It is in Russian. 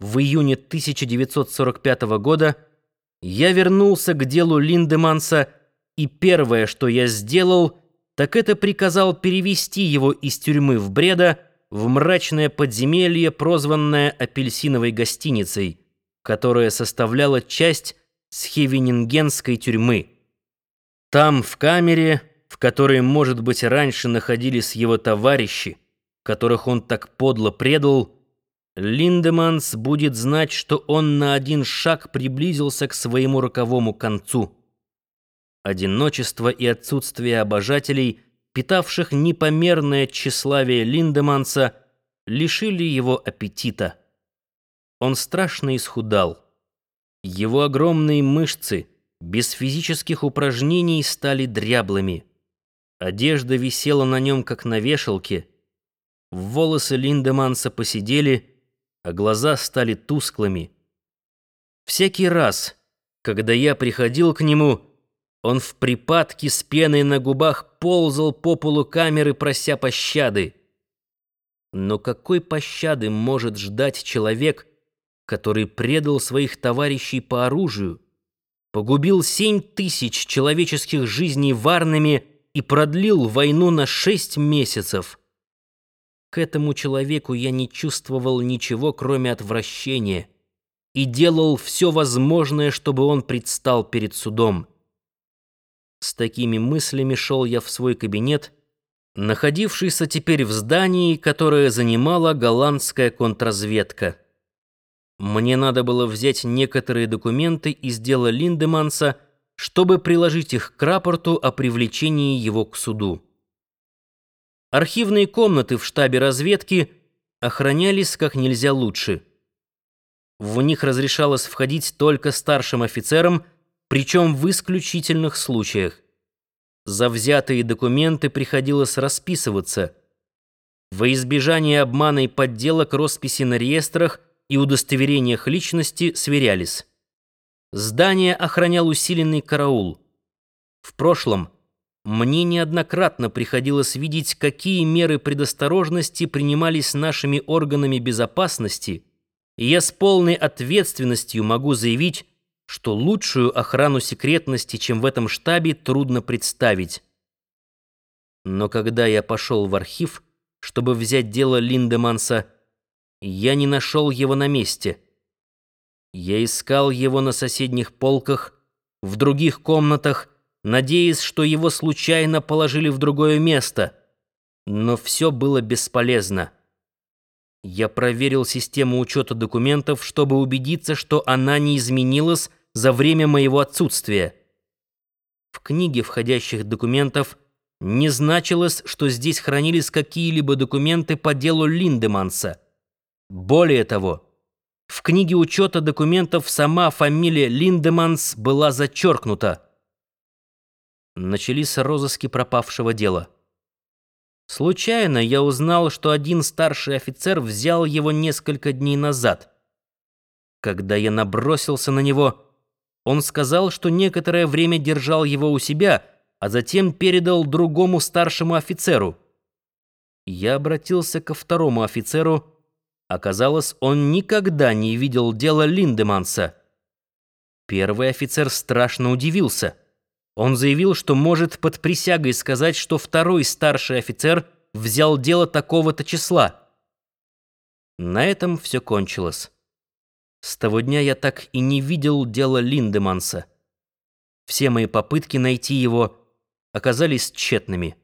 в июне 1945 года я вернулся к делу Линдеманса, и первое, что я сделал, так это приказал перевести его из тюрьмы в Бреда в мрачное подземелье, прозванное апельсиновой гостиницей, которая составляла часть Схевенингенской тюрьмы. Там, в камере, в которой, может быть, раньше находились его товарищи, которых он так подло предал, Линдеманс будет знать, что он на один шаг приблизился к своему роковому концу. Одиночество и отсутствие обожателей, питавших непомерное тщеславие Линдеманса, лишили его аппетита. Он страшно исхудал. Его огромные мышцы без физических упражнений стали дряблыми. Одежда висела на нем, как на вешалке. Волосы Линдеманса посидели, а глаза стали тусклыми. Всякий раз, когда я приходил к нему, он в припадке с пеной на губах ползал по полу камеры, прося пощады. Но какой пощады может ждать человек, который предал своих товарищей по оружию, погубил семь тысяч человеческих жизней варными и продлил войну на шесть месяцев? К этому человеку я не чувствовал ничего, кроме отвращения, и делал все возможное, чтобы он предстал перед судом. С такими мыслями шел я в свой кабинет, находившийся теперь в здании, которое занимала голландская контрразведка. Мне надо было взять некоторые документы из дела Линдеманса, чтобы приложить их к рапорту о привлечении его к суду. Архивные комнаты в штабе разведки охранялись как нельзя лучше. В них разрешалось входить только старшим офицерам, причем в исключительных случаях. За взятые документы приходилось расписываться. Во избежание обмана и подделок росписи на реестрах и удостоверениях личности сверялись. Здание охранял усиленный караул. В прошлом мне неоднократно приходилось видеть, какие меры предосторожности принимались нашими органами безопасности, и я с полной ответственностью могу заявить, что лучшую охрану секретности, чем в этом штабе, трудно представить. Но когда я пошел в архив, чтобы взять дело Линдеманса, я не нашел его на месте. Я искал его на соседних полках, в других комнатах, надеясь, что его случайно положили в другое место. Но все было бесполезно. Я проверил систему учета документов, чтобы убедиться, что она не изменилась за время моего отсутствия. В книге входящих документов не значилось, что здесь хранились какие-либо документы по делу Линдеманса. Более того, в книге учета документов сама фамилия Линдеманс была зачеркнута начались розыски пропавшего дела. Случайно я узнал, что один старший офицер взял его несколько дней назад. Когда я набросился на него, он сказал, что некоторое время держал его у себя, а затем передал другому старшему офицеру. Я обратился ко второму офицеру. Оказалось, он никогда не видел дела Линдеманса. Первый офицер страшно удивился. Он заявил, что может под присягой сказать, что второй старший офицер взял дело такого-то числа. На этом все кончилось. С того дня я так и не видел дела Линдеманса. Все мои попытки найти его оказались тщетными.